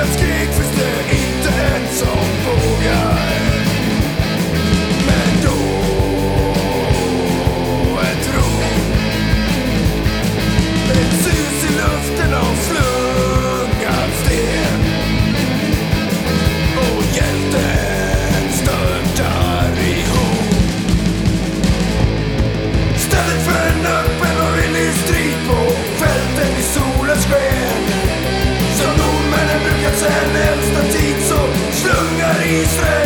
советский Israel.